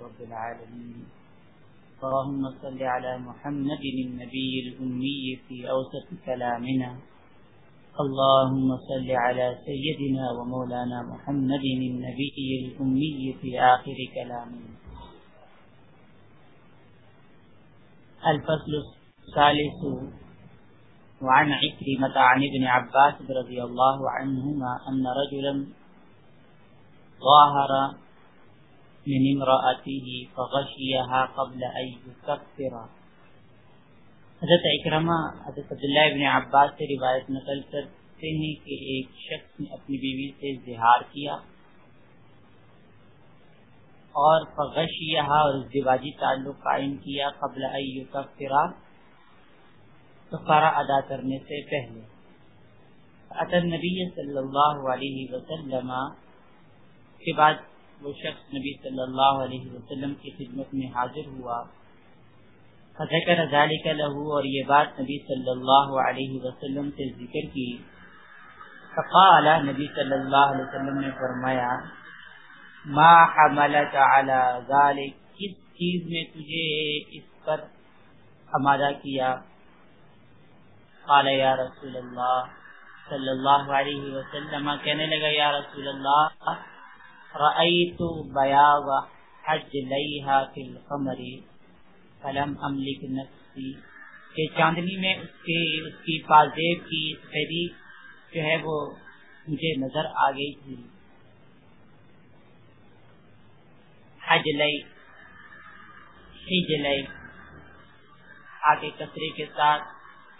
رب العالمين. اللهم صل على محمد النبي الأمي في أوسط كلامنا. اللهم صل على سيدنا ومولانا محمد النبي الأمي في آخر كلامنا. الفصل الثالث وعن عكرمة عن ابن عباس رضي الله عنهما أن رجلا ظاهر من امرأته فغشيها قبل أن يكفر. حضرت اکرمہ، حضرت عبداللہ ابن عباس سے روایت نقل کرتے ہیں کہ ایک شخص نے اپنی بیوی سے اظہار کیا اور فغشیہ اور ازدواجی تعلق قائم کیا قبل ایو کفرا کفارہ ادا کرنے سے پہلے۔ اطر نبی صلی اللہ علیہ وسلم کے بعد وہ شخص نبی صلی اللہ علیہ وسلم کی خدمت میں حاضر ہوا۔ ذکر ذالک لہو اور یہ بات نبی صلی اللہ علیہ وسلم سے ذکر کی۔ فقال، نبی صلی اللہ علیہ وسلم نے فرمایا، ما حملت علی ذالک کس چیز میں تجھے اس پر ہمارا کیا؟ قال، یا رسول اللہ، صلی اللہ علیہ وسلم۔ کہنے لگا، یا رسول اللہ رأيت بياض حجليها في القمر، فلم املك نفسي۔ کہ چاندنی میں اس کے، اس کی پازیب کی سفیدی جو ہے وہ مجھے نظر آ گئی تھی۔ حجلئی حجلئی آگے کسرے کے ساتھ،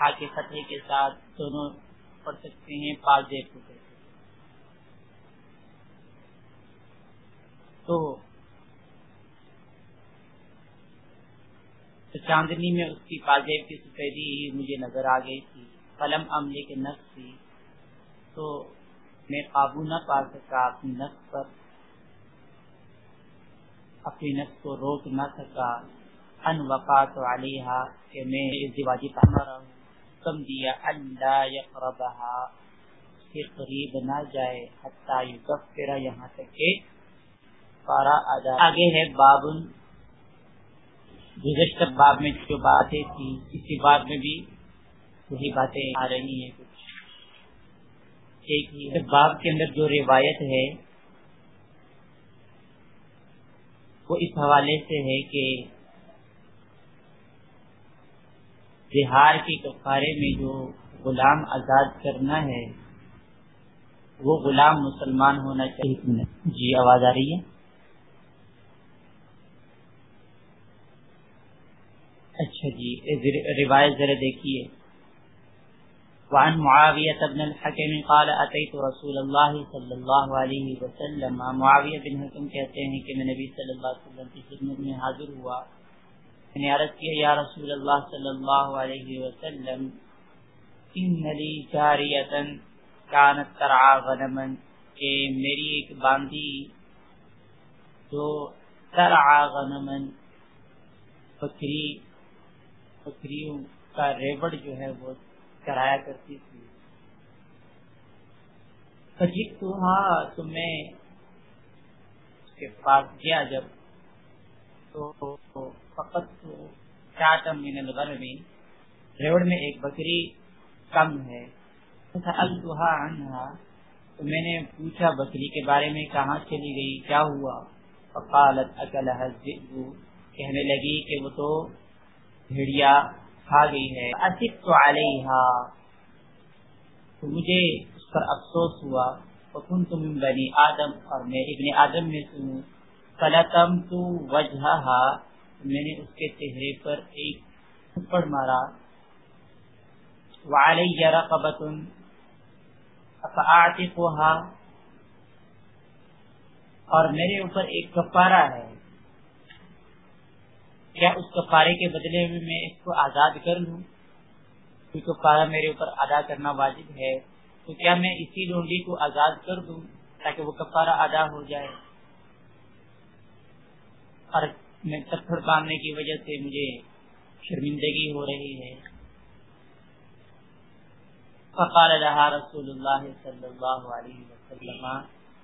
آگے فتح کے ساتھ دونوں پڑھ سکتے ہیں، پازیب کو تو چاندنی میں اس کی پاجیب کی سفیدی ہی مجھے نظر آ گئی تھی، قلم عملے کے نقص تھی۔ تو میں قابو نہ پا سکا اپنی نقص پر۔ اپنی نقص کو روک نہ سکا۔ ان وقات علیہ کہ میں اس دیواجی پہنا رہا ہوں۔ کم دیا اللہ یقربہا کہ قریب نہ جائے، حتی یکفر یہاں تک کہ پارا آگے ہے بابن گزشتہ باب میں جو باتیں تھی، اسی بات میں بھی وہی باتیں آ رہی ہیں۔ کچھ ایک ہی باب کے اندر جو روایت ہے، وہ اس حوالے سے ہے کہ بہار کے کفارے میں جو غلام آزاد کرنا ہے، وہ غلام مسلمان ہونا چاہیے۔ جی آواز آ رہی ہے؟ اچھا جی روایت ذرا دیکھیے۔ وعن معاویة بن الحکم قال، اتیت رسول اللہ صلی اللہ علیہ وسلم. معاویہ بن حکم کہتے ہیں کہ میں نبی صلی اللہ علیہ وسلم کی خدمت میں حاضر ہوا۔ میں نے عرض کیا، یا رسول اللہ صلی اللہ علیہ وسلم، ان لی جاریتا کانت ترعا غنما، کہ میری ایک باندھی جو ترعا غنما بکری بکریوں کا ریوڑ جو ہے وہ کرایا کرتی تھی۔ تو جی، ہاں تو میں اس کے پاس گیا جب۔ تو فقط چاٹم من الغرمی ریوڑ میں ایک بکری کم ہے۔ تو میں نے پوچھا بکری کے بارے میں، کہاں چلی گئی؟ کیا ہوا؟ فقالت اکل کہنے لگی کہ وہ تو بھیڑیا کھا گئی ہے۔ اصف تو علیہ تو مجھے اس پر افسوس ہوا۔ فکن تم بنی آدم۔ اور میں ابن آدم میں سنوں فلتم تو وجہ میں نے اس کے چہرے پر ایک تھپڑ مارا۔ وعلی رقبت فاعتقها اور میرے اوپر ایک کفارہ ہے۔ کیا اس کفارے کے بدلے میں میں اس کو آزاد کر لوں؟ کوئی کفارہ میرے اوپر ادا کرنا واجب ہے، تو کیا میں اسی لونڈی کو آزاد کر دوں تاکہ وہ کفارہ ادا ہو جائے؟ اور میں پتھر باندھنے کی وجہ سے مجھے شرمندگی ہو رہی ہے۔ فقال لها رسول اللہ صلی اللہ علیہ وسلم،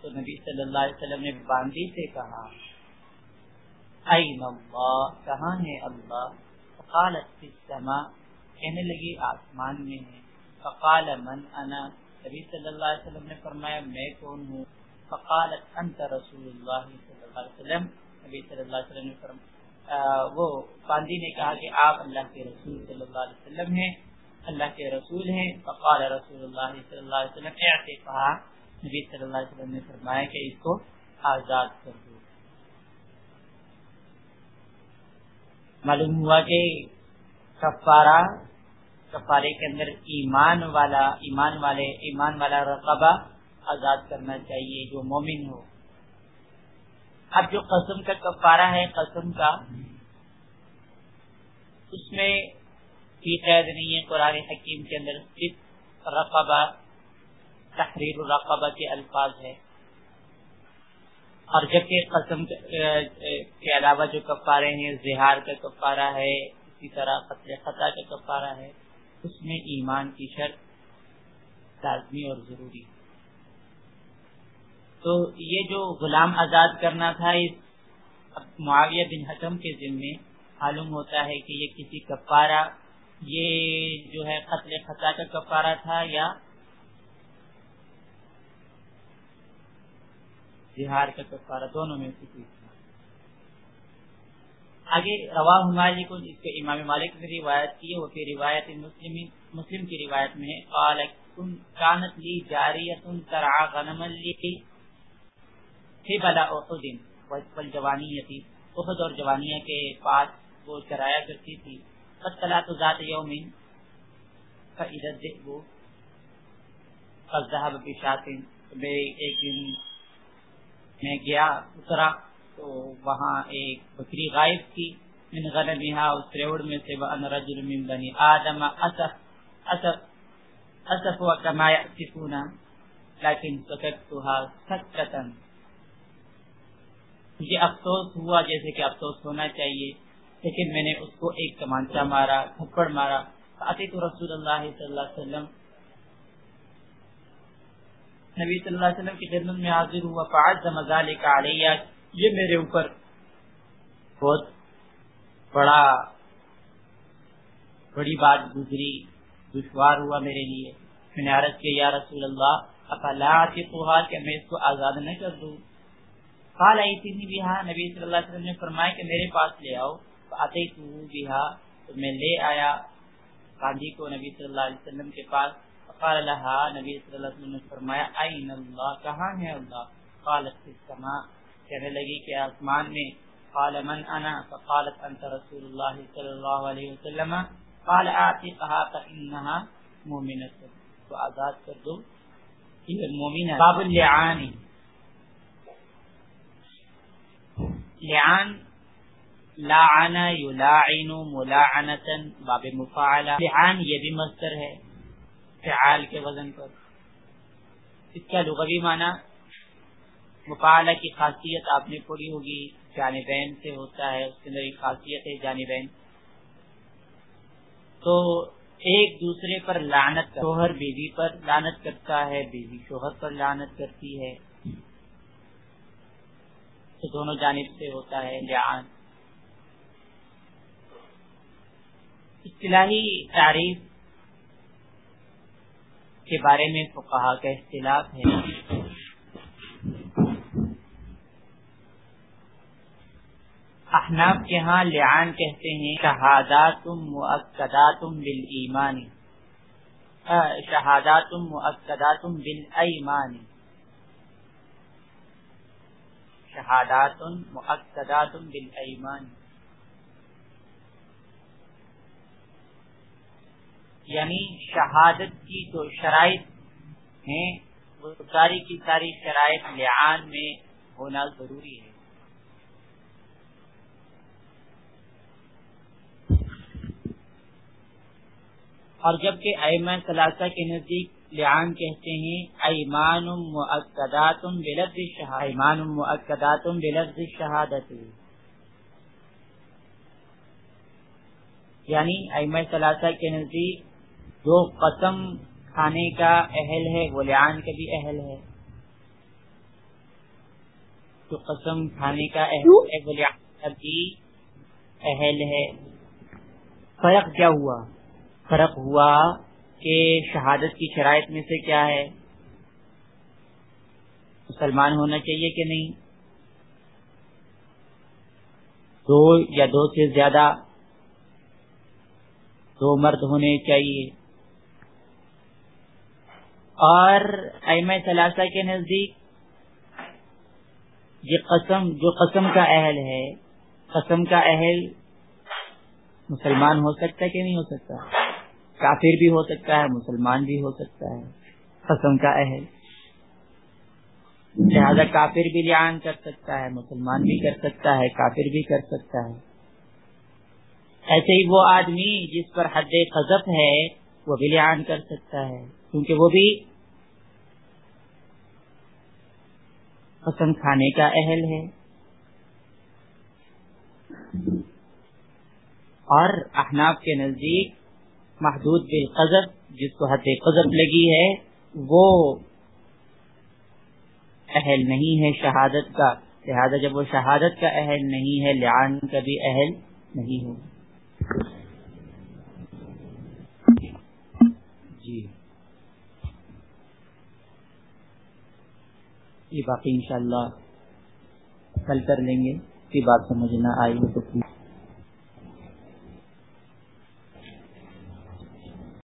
تو نبی صلی اللہ علیہ وسلم نے باندھی سے کہا این اللہ کہاں ہے اللہ فقالت فی السماء. کہنے لگی، آسمان میں ہے. فقال، من انا نبی صلی اللہ علیہ وسلم نے فرمایا، میں کون ہوں؟ فقالت، انت رسول اللہ صلی اللہ علیہ وسلم. نبی صلی اللہ علیہ وسلم نے فرمایا وہ باندی نے کہا کہ آپ اللہ کے رسول صلی اللہ علیہ وسلم ہیں، اللہ کے رسول ہیں. فقال، رسول اللہ صلی اللہ علیہ وسلم. ایسے نبی صلی اللہ علیہ وسلم نے فرمایا کہ اس کو آزاد کر دو. معلوم ہوا کہ کفارہ، کفارے کے اندر ایمان والا، ایمان والے، ایمان والا رقبہ آزاد کرنا چاہیے جو مومن ہو۔ اب جو قسم کا کفارہ ہے، قسم کا، اس میں قید نہیں ہے، قرآن حکیم کے اندر صرف رقبہ، تحریر الرقبہ کے الفاظ ہے اور جبکہ قسم کے علاوہ جو کفارے ہیں، زہار کا کفارہ ہے، اسی طرح قتل خطا کا کفارہ ہے، اس میں ایمان کی شرط لازمی اور ضروری تو یہ جو غلام آزاد کرنا تھا، اس معاویہ بن حکم کے ذمے معلوم ہوتا ہے کہ یہ کسی کفارہ، یہ جو ہے قتل خطا کا کفارہ تھا یا بہار کا کفارہ دونوں میں سے کوئی تھا۔ آگے روا مالک جس کے امام مالک نے روایت کی، وہ کی روایت مسلم مسلم کی روایت میں قال، کن کانت لی جاریت ترعا غنم لی فی بلا احد والجوانیہ احد اور جوانیہ کے پاس وہ چرایا کرتی تھی۔ قد طلعت ذات یوم فإذا الذئب، قد ذهب بشات میں ایک دن میں گیا، اترا تو وہاں ایک بکری غائب تھی۔ من غنمها اس ریوڑ میں سے وان رجل من بنی آدم اسف اسف اسف وکما یأتفونا لیکن سکتتها سکتا مجھے افسوس ہوا، جیسے کہ افسوس ہونا چاہیے۔ لیکن میں نے اس کو ایک کمانچہ مارا، تھپڑ مارا۔ آتی رسول اللہ صلی اللہ علیہ وسلم نبی صلی اللہ علیہ وسلم کی خدمت میں حاضر ہوا فعز علیہ، یہ میرے اوپر بہت بڑا، بڑی بات گزری، دشوار ہوا میرے لیے۔ میں نے عرض کیا، یا رسول اللہ، افلا کہ میں اس کو آزاد نہ کر دوں؟ قال، ایتنی بها نبی صلی اللہ علیہ وسلم نے فرمایا کہ میرے پاس لے آؤ۔ آتے تو میں لے آیا۔ گاندھی کو نبی صلی اللہ علیہ وسلم کے پاس قال لها نبی صلی اللہ علیہ وسلم نے فرمایا این اللہ، کہاں ہے اللہ؟ قالت فی السماء، کہنے لگی کہ آسمان میں، قال من انا؟ فقالت انت رسول اللہ صلی اللہ علیہ وسلم۔ قال آتی کہا فإنها مومنت۔ تو آزاد کر دو۔ یہ مومن ہے باب اللعان۔ لعان لاعن یلاعن ملاعنتا باب مفاعلہ لعان یہ بھی مصدر ہے۔ فعال کے وزن پر۔ اس کا لغوی معنی مفعلہ کی خاصیت آپ نے پوری ہوگی، جانبین سے ہوتا ہے، اس کے اندر ایک خاصیت ہے، جانبین۔ تو ایک دوسرے پر لانت شوہر بیوی پر لانت کرتا ہے، بیوی شوہر پر لانت کرتی ہے۔ تو دونوں جانب سے ہوتا ہے، لعان۔ اصطلاحی تعریف کے بارے میں فقہا کا اختلاف ہے۔ احناف کے ہاں لعان کہتے ہیں شہادات مؤکدات بالایمان۔ شہادات مؤکدات بالایمان۔ شہادات مؤکدات بالایمان۔ یعنی شہادت کی جو شرائط ہیں، وہ ساری کی ساری شرائط لعان میں ہونا ضروری ہے۔ اور جبکہ ایمان ثلاثہ کے نزدیک لعان کہتے ہیں، ایمان مؤکدات بلفظ شہادت ایمان مؤکدات بلفظ شہادت۔ یعنی ایمان ثلاثہ کے نزدیک جو قسم کھانے کا اہل ہے وہ لعان کا بھی اہل ہے۔ جو قسم کھانے کا اہل ہے وہ ابھی اہل ہے۔ فرق کیا ہوا؟ فرق ہوا کہ شہادت کی شرائط میں سے کیا ہے؟ مسلمان ہونا چاہیے کہ نہیں؟ دو یا دو سے زیادہ دو مرد ہونے چاہیے۔ اور ایم ثلاثہ کے نزدیک یہ قسم، جو قسم کا اہل ہے، قسم کا اہل مسلمان ہو سکتا ہے کہ نہیں ہو سکتا؟ کافر بھی ہو سکتا ہے، مسلمان بھی ہو سکتا ہے۔ قسم کا اہل۔ لہذا کافر بھی لعان کر سکتا ہے، مسلمان بھی کر سکتا ہے، کافر بھی کر سکتا ہے۔ ایسے ہی وہ آدمی جس پر حد قذف ہے، وہ بھی لعان کر سکتا ہے۔ کیونکہ وہ بھی قسم کھانے کا اہل ہے۔ اور احناف کے نزدیک محدود بالقذف، جس کو حد قذف لگی ہے، وہ اہل نہیں ہے شہادت کا۔ لہذا جب وہ شہادت کا اہل نہیں ہے لعان کا بھی اہل نہیں ہو جی۔ یہ باقی انشاءاللہ کل کر لیں گے کی بات سمجھ نہ آئی تو